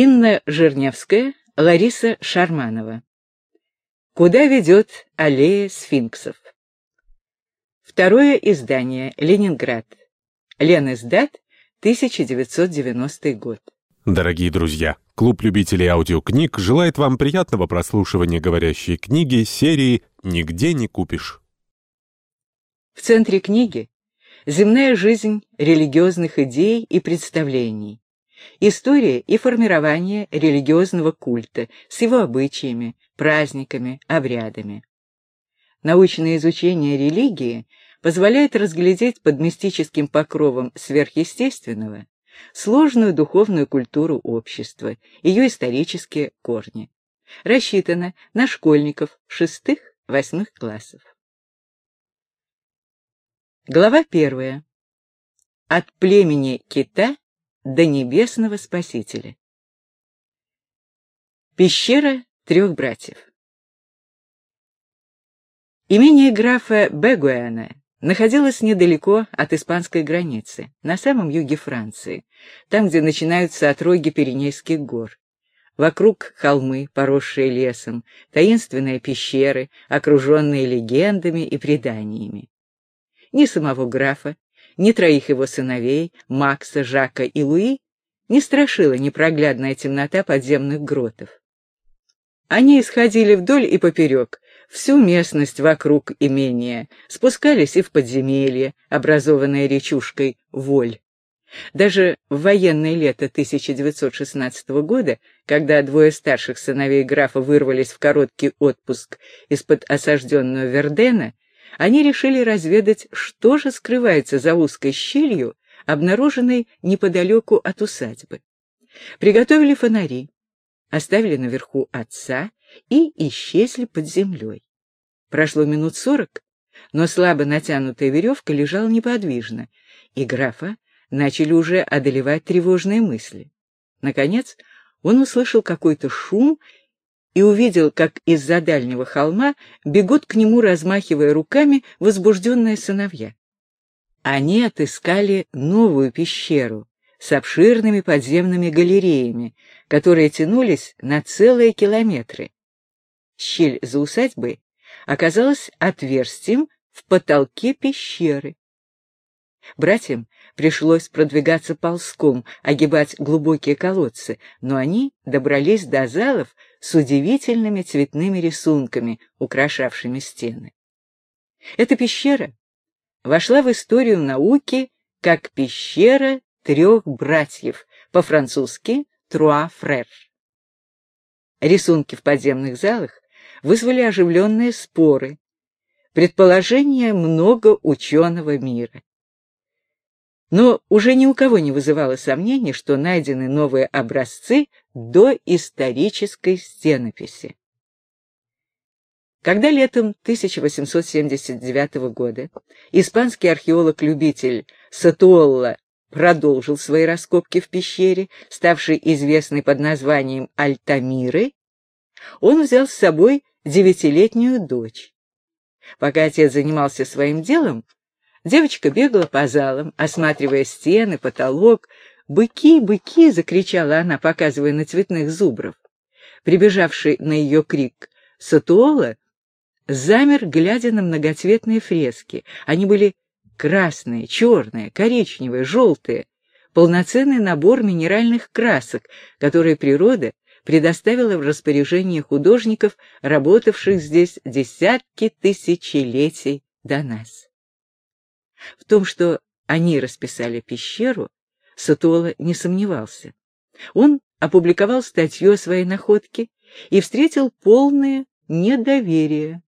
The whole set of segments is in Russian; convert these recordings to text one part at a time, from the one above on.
Инна Жирневская, Лариса Шарманова. Куда ведет аллея сфинксов? Второе издание. Ленинград. Ленэсдат, 1990 год. Дорогие друзья, клуб любителей аудиокниг желает вам приятного прослушивания говорящей книги серии «Нигде не купишь». В центре книги земная жизнь религиозных идей и представлений, история и формирование религиозного культа с его обычаями, праздниками, обрядами. Научное изучение религии позволяет разглядеть под мистическим покровом сверхъестественного сложную духовную культуру общества, ее исторические корни. Рассчитано на школьников шестых-восьмых классов. Глава первая. От племени кита до небесного спасителя. Пещера трех братьев. Имение графа Бегуэна находилось недалеко от испанской границы, на самом юге Франции, там, где начинаются отроги Пиренейских гор. Вокруг холмы, поросшие лесом, таинственные пещеры, окруженные легендами и преданиями. Ни самого графа, ни троих его сыновей, Макса, Жака и Луи, не страшила непроглядная темнота подземных гротов. Они исходили вдоль и поперек, всю местность вокруг имения, спускались и в подземелье, образованное речушкой Воль. Даже в военное лето 1916 года, когда двое старших сыновей графа вырвались в короткий отпуск из-под осажденного Вердена, они решили разведать, что же скрывается за узкой щелью, обнаруженной неподалеку от усадьбы. Приготовили фонари, оставили наверху отца и исчезли под землей. Прошло минут сорок, но слабо натянутая веревка лежала неподвижно, и графа начали уже одолевать тревожные мысли. Наконец он услышал какой-то шум и увидел, как из-за дальнего холма бегут к нему, размахивая руками, возбужденные сыновья. Они отыскали новую пещеру с обширными подземными галереями, которые тянулись на целые километры. Щель за усадьбой оказалась отверстием в потолке пещеры. Братьям пришлось продвигаться ползком, огибать глубокие колодцы, но они добрались до залов с удивительными цветными рисунками, украшавшими стены. Эта пещера вошла в историю науки как пещера трех братьев, по-французски «Труа фрер». Рисунки в подземных залах вызвали оживленные споры, предположения много ученого мира. Но уже ни у кого не вызывало сомнений, что найдены новые образцы до исторической стенописи. Когда летом 1879 года испанский археолог-любитель Сатуолла продолжил свои раскопки в пещере, ставшей известной под названием Альтамиры, он взял с собой девятилетнюю дочь. Пока отец занимался своим делом, девочка бегала по залам, осматривая стены, потолок. «Быки, быки!» — закричала она, показывая на цветных зубров. Прибежавший на ее крик Сатуола замер, глядя на многоцветные фрески. Они были красные, черные, коричневые, желтые, полноценный набор минеральных красок, которые природа предоставила в распоряжение художников, работавших здесь десятки тысячелетий до нас. В том, что они расписали пещеру, Сатуола не сомневался. Он опубликовал статью о своей находке и встретил полное недоверие.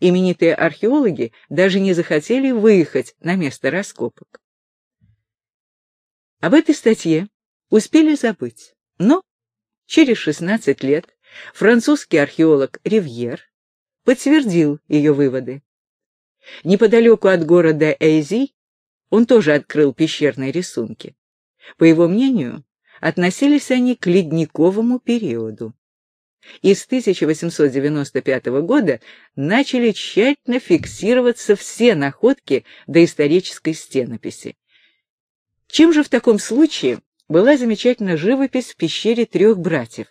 Именитые археологи даже не захотели выехать на место раскопок. Об этой статье успели забыть, но Через 16 лет французский археолог Ривьер подтвердил ее выводы. Неподалеку от города Эйзи он тоже открыл пещерные рисунки. По его мнению, относились они к ледниковому периоду. И с 1895 года начали тщательно фиксироваться все находки доисторической стенописи. Чем же в таком случае была замечательна живопись в пещере трех братьев.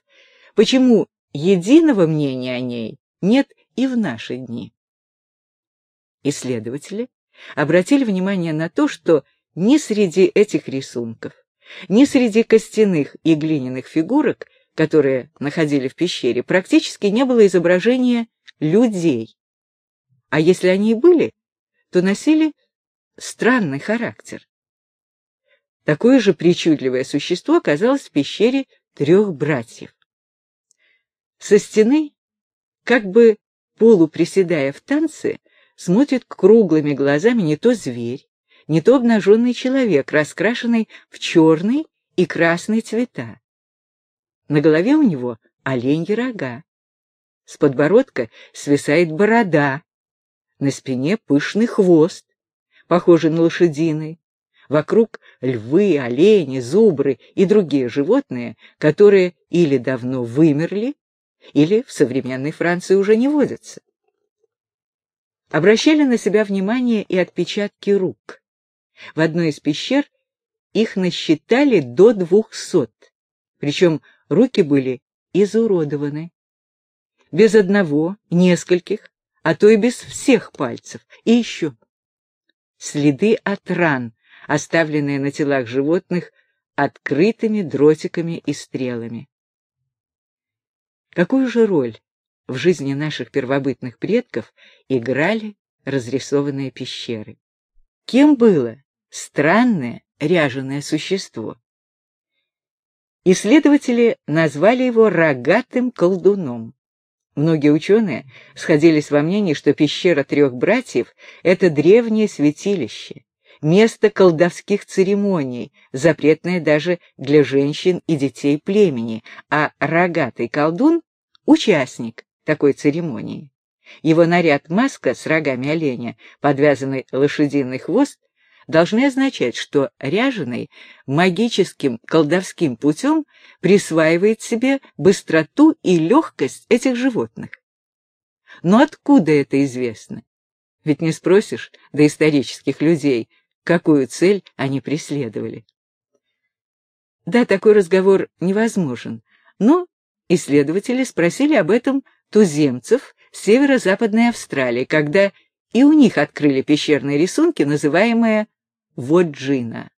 Почему единого мнения о ней нет и в наши дни? Исследователи обратили внимание на то, что ни среди этих рисунков, ни среди костяных и глиняных фигурок, которые находили в пещере, практически не было изображения людей. А если они и были, то носили странный характер. Такое же причудливое существо оказалось в пещере трех братьев. Со стены, как бы полуприседая в танце, смотрит круглыми глазами не то зверь, не то обнаженный человек, раскрашенный в черный и красный цвета. На голове у него оленьи рога. С подбородка свисает борода, на спине пышный хвост, похожий на лошадиный. Вокруг львы, олени, зубры и другие животные, которые или давно вымерли, или в современной Франции уже не водятся. Обращали на себя внимание и отпечатки рук. В одной из пещер их насчитали до двухсот, причем руки были изуродованы. Без одного, нескольких, а то и без всех пальцев. И еще следы от ран, оставленные на телах животных открытыми дротиками и стрелами. Какую же роль в жизни наших первобытных предков играли разрисованные пещеры? Кем было странное ряженое существо? Исследователи назвали его рогатым колдуном. Многие ученые сходились во мнении, что пещера трех братьев — это древнее святилище, место колдовских церемоний, запретное даже для женщин и детей племени, а рогатый колдун — участник такой церемонии. Его наряд-маска с рогами оленя, подвязанный лошадиный хвост, должны означать, что ряженый магическим колдовским путем присваивает себе быстроту и легкость этих животных. Но откуда это известно? Ведь не спросишь доисторических людей, какую цель они преследовали. Да, такой разговор невозможен, но исследователи спросили об этом туземцев северо-западной Австралии, когда и у них открыли пещерные рисунки, называемые воджина.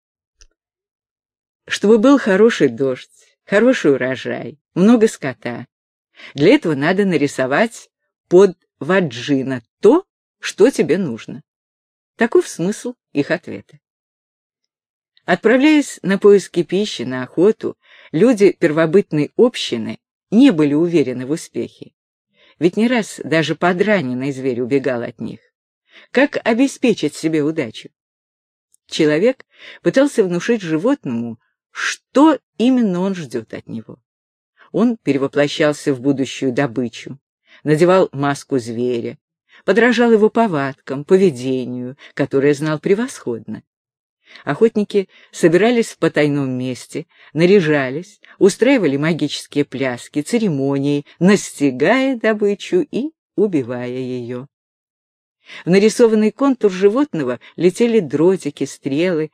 Чтобы был хороший дождь, хороший урожай, много скота. Для этого надо нарисовать под ваджина то, что тебе нужно. Таков смысл их ответа. Отправляясь на поиски пищи, на охоту, люди первобытной общины не были уверены в успехе. Ведь не раз даже подраненный зверь убегал от них. Как обеспечить себе удачу? Человек пытался внушить животному, что именно он ждет от него. Он перевоплощался в будущую добычу, надевал маску зверя, подражал его повадкам, поведению, которое знал превосходно. Охотники собирались в потайном месте, наряжались, устраивали магические пляски, церемонии, настигая добычу и убивая ее. В нарисованный контур животного летели дротики, стрелы.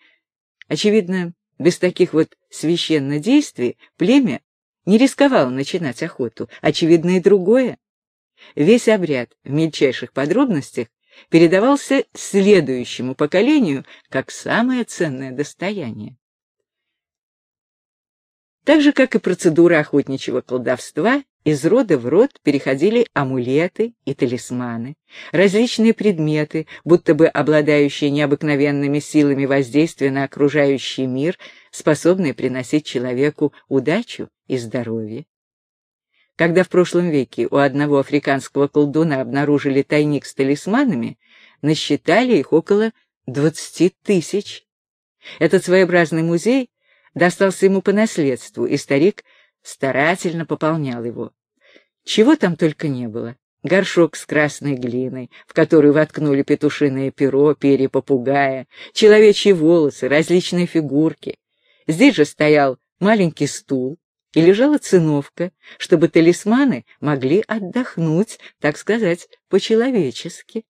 Очевидно, без таких вот священнодействий племя не рисковало начинать охоту. Очевидно и другое. Весь обряд в мельчайших подробностях передавался следующему поколению как самое ценное достояние. Так же, как и процедура охотничьего колдовства, из рода в род переходили амулеты и талисманы, различные предметы, будто бы обладающие необыкновенными силами воздействия на окружающий мир, способные приносить человеку удачу и здоровье. Когда в прошлом веке у одного африканского колдуна обнаружили тайник с талисманами, насчитали их около двадцати тысяч. Этот своеобразный музей достался ему по наследству, и старик старательно пополнял его. Чего там только не было. Горшок с красной глиной, в который воткнули петушиное перо, перья попугая, человечьи волосы, различные фигурки. Здесь же стоял маленький стул и лежала циновка, чтобы талисманы могли отдохнуть, так сказать, по-человечески.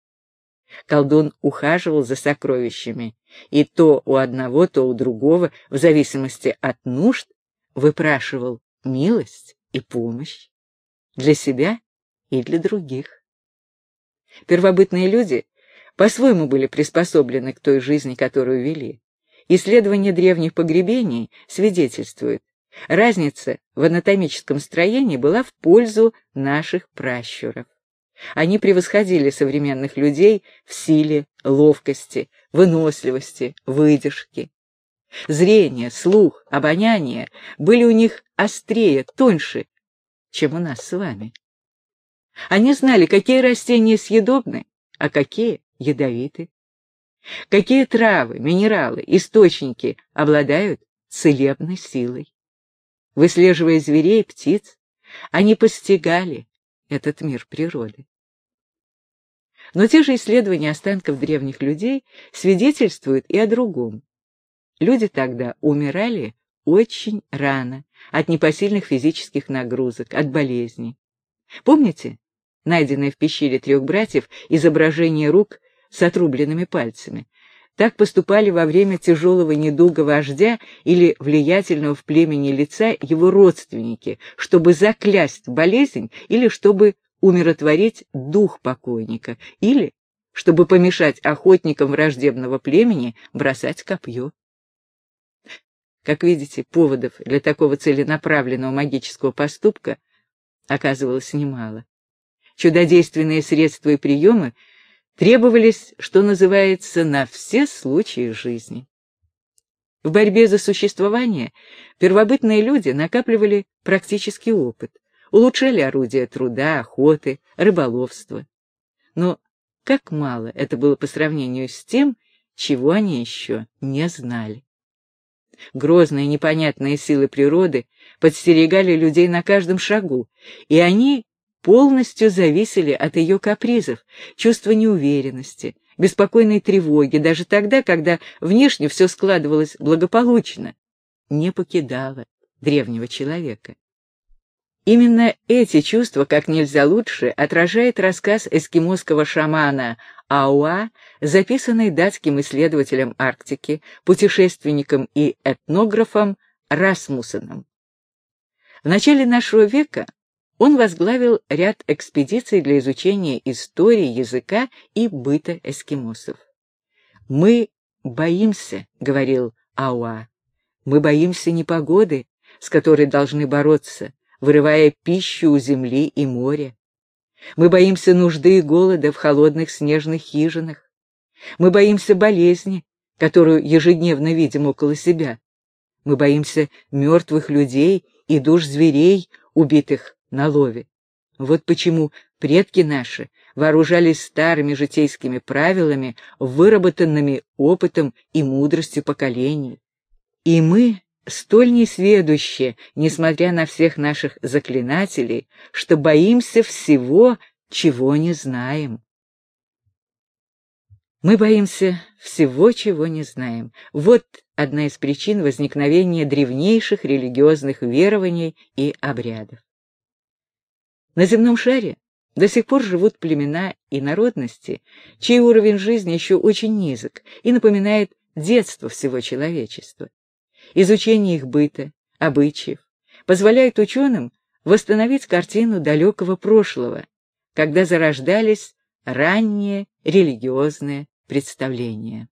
Колдун ухаживал за сокровищами, и то у одного, то у другого, в зависимости от нужд, выпрашивал милость и помощь для себя и для других. Первобытные люди по-своему были приспособлены к той жизни, которую вели. Исследование древних погребений свидетельствует, разница в анатомическом строении была в пользу наших пращуров. Они превосходили современных людей в силе, ловкости, выносливости, выдержке. Зрение, слух, обоняние были у них острее, тоньше, чем у нас с вами. Они знали, какие растения съедобны, а какие ядовиты. Какие травы, минералы, источники обладают целебной силой. Выслеживая зверей, птиц, они постигали этот мир природы. Но те же исследования останков древних людей свидетельствуют и о другом. Люди тогда умирали очень рано от непосильных физических нагрузок, от болезней. Помните, найденное в пещере трех братьев изображение рук с отрубленными пальцами? Так поступали во время тяжелого недуга вождя или влиятельного в племени лица его родственники, чтобы заклясть болезнь или чтобы умиротворить дух покойника, или чтобы помешать охотникам враждебного племени бросать копье. Как видите, поводов для такого целенаправленного магического поступка оказывалось немало. Чудодейственные средства и приемы требовались, что называется, на все случаи жизни. В борьбе за существование первобытные люди накапливали практический опыт, улучшали орудия труда, охоты, рыболовства. Но как мало это было по сравнению с тем, чего они еще не знали. Грозные непонятные силы природы подстерегали людей на каждом шагу, и они полностью зависели от ее капризов, чувства неуверенности, беспокойной тревоги, даже тогда, когда внешне все складывалось благополучно, не покидало древнего человека. Именно эти чувства как нельзя лучше отражает рассказ эскимосского шамана Ауа, записанный датским исследователем Арктики, путешественником и этнографом Расмуссеном. В начале нашего века он возглавил ряд экспедиций для изучения истории, языка и быта эскимосов. «Мы боимся», — говорил Ауа, — «мы боимся непогоды, с которой должны бороться, вырывая пищу у земли и моря. Мы боимся нужды и голода в холодных снежных хижинах. Мы боимся болезни, которую ежедневно видим около себя. Мы боимся мертвых людей и душ зверей, убитых на лове. Вот почему предки наши вооружались старыми житейскими правилами, выработанными опытом и мудростью поколений. И мы столь несведущие, несмотря на всех наших заклинателей, что боимся всего, чего не знаем. Мы боимся всего, чего не знаем. Вот одна из причин возникновения древнейших религиозных верований и обрядов. На земном шаре до сих пор живут племена и народности, чей уровень жизни еще очень низок и напоминает детство всего человечества. Изучение их быта, обычаев позволяет ученым восстановить картину далекого прошлого, когда зарождались ранние религиозные представления.